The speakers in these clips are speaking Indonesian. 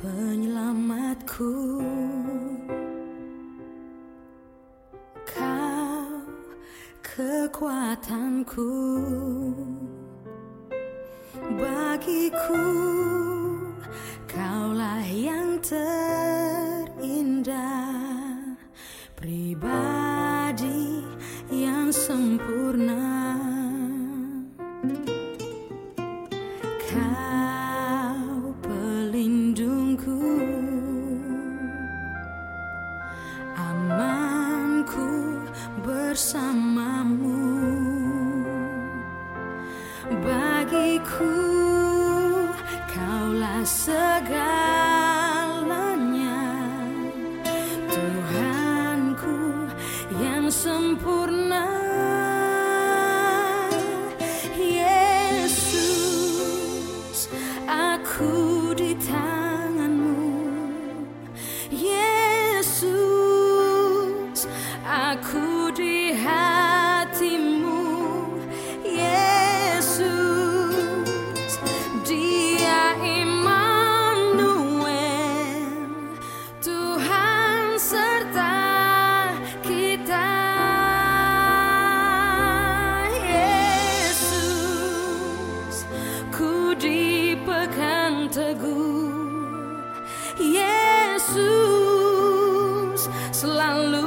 penyelamatku. Kau kekuatanku. Bagiku kaulah yang terindah. Pribadi yang sempurna. Bagiku kaulah segalanya. Tuhanku yang sempurna Yesus aku di tanganmu. Yesus aku selalu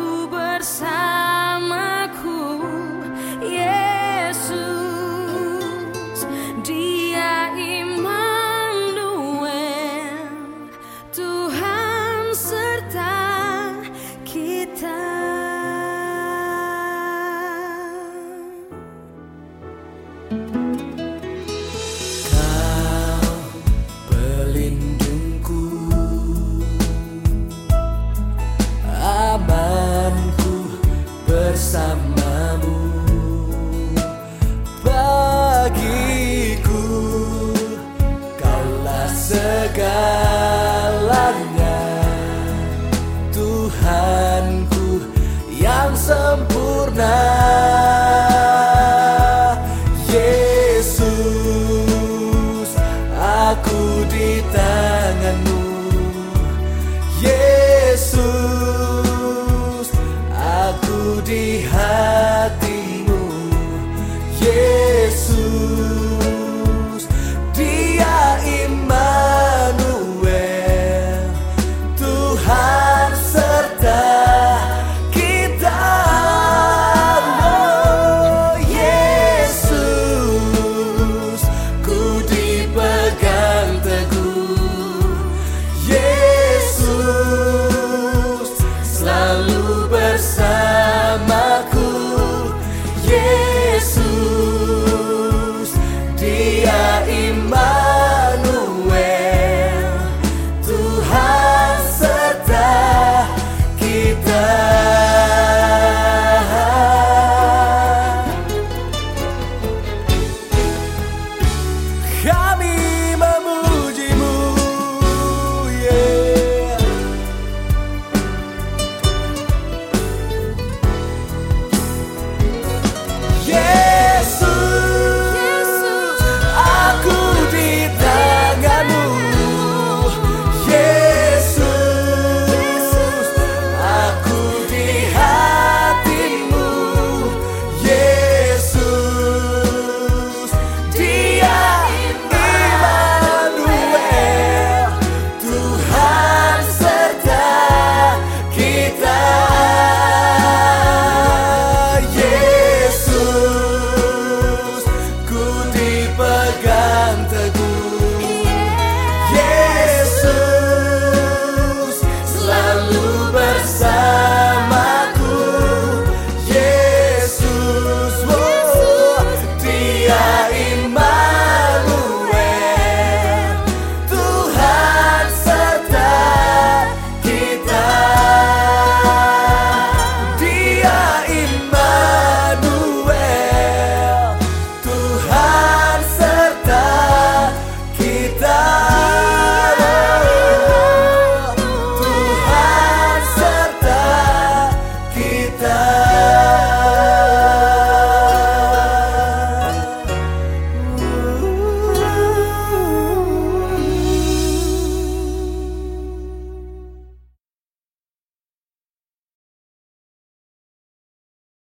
bersamamu. Bagiku Kaulah segalanya. Tuhanku yang sempurna adversário.